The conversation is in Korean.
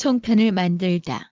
송편을 만들다.